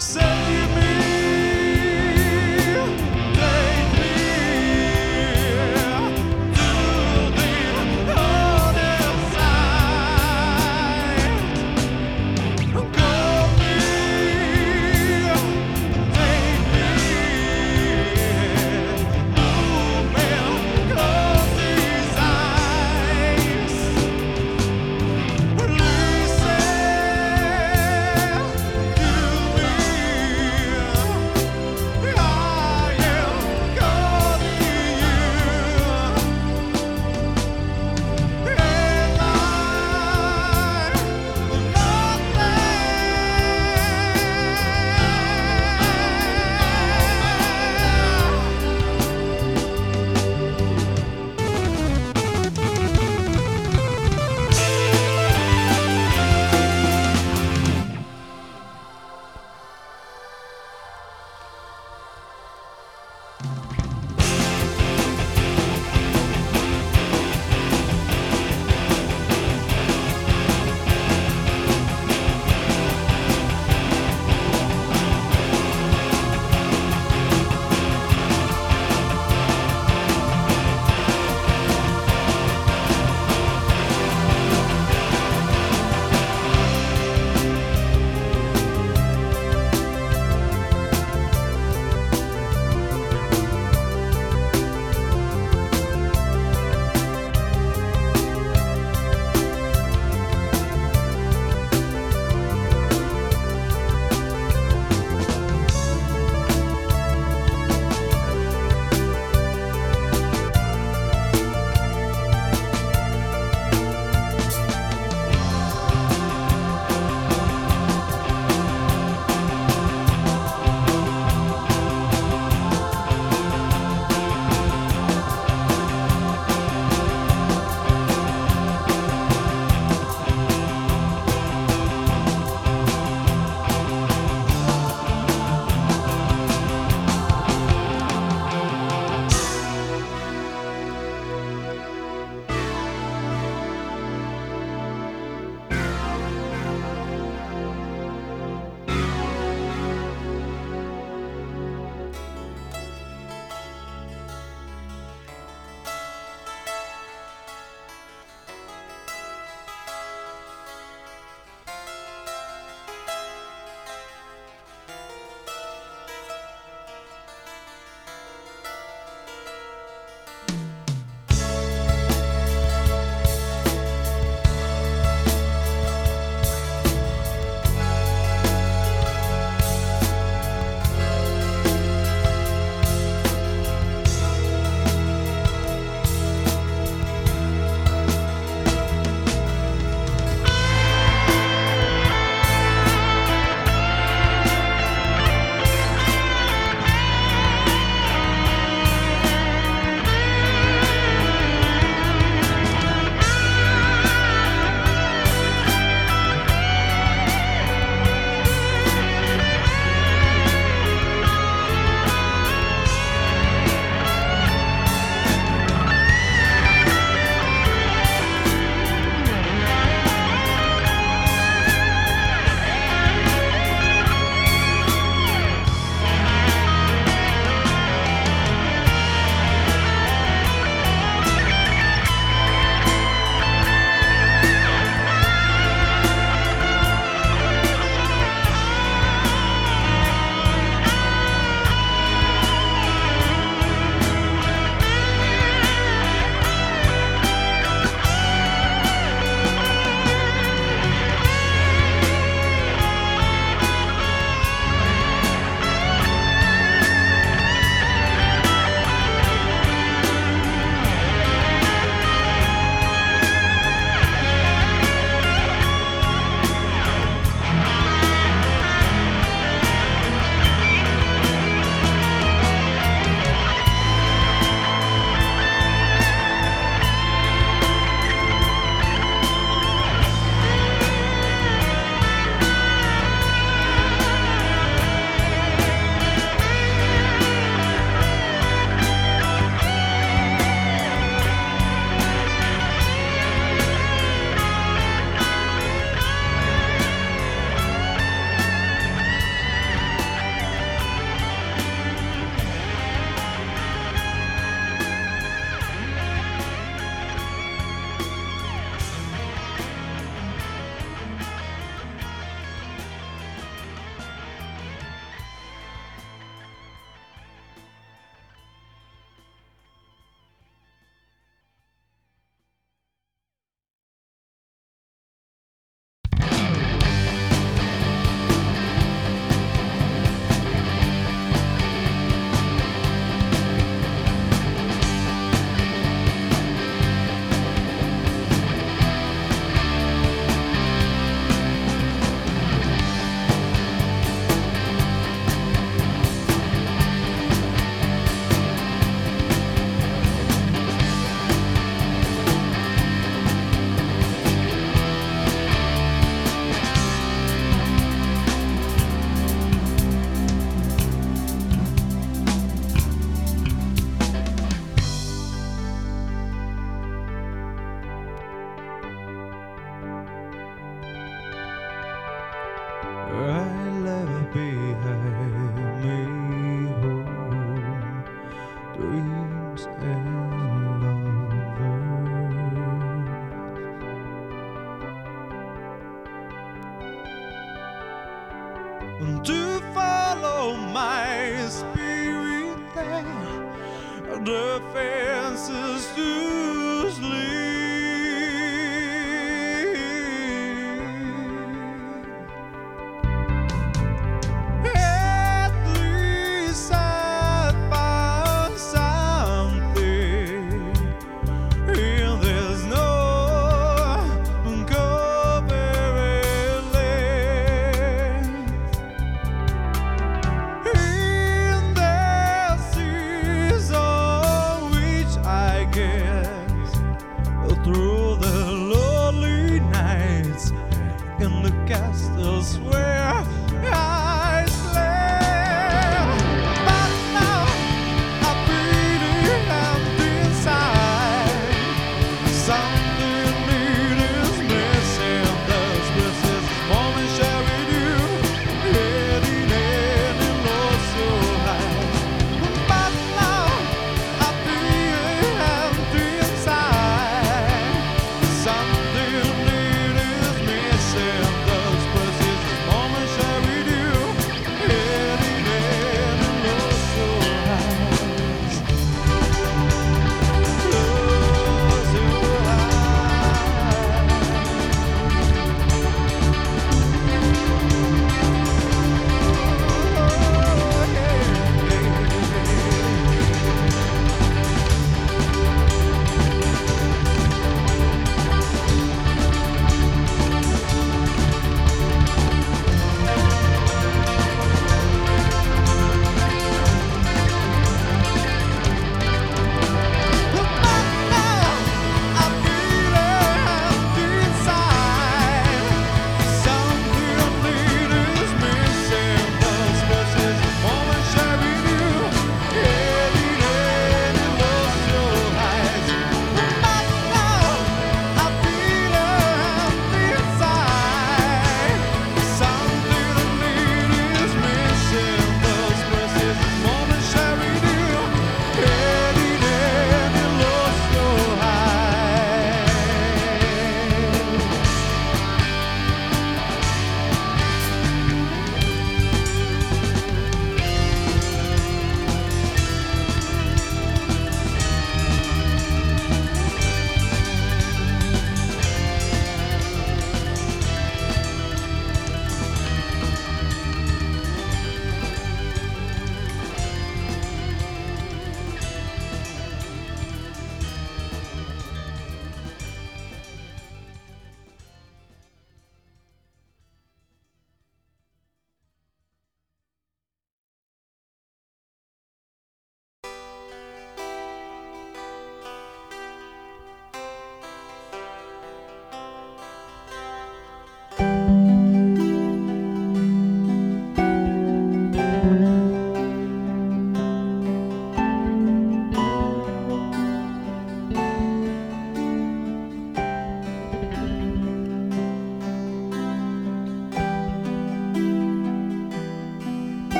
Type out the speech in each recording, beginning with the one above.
Save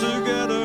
together.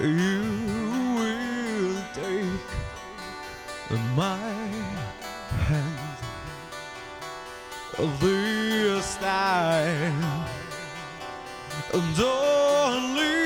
you will take my hand this time. Don't leave.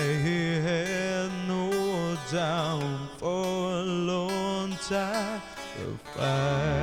he had no doubt for a long time. The fire.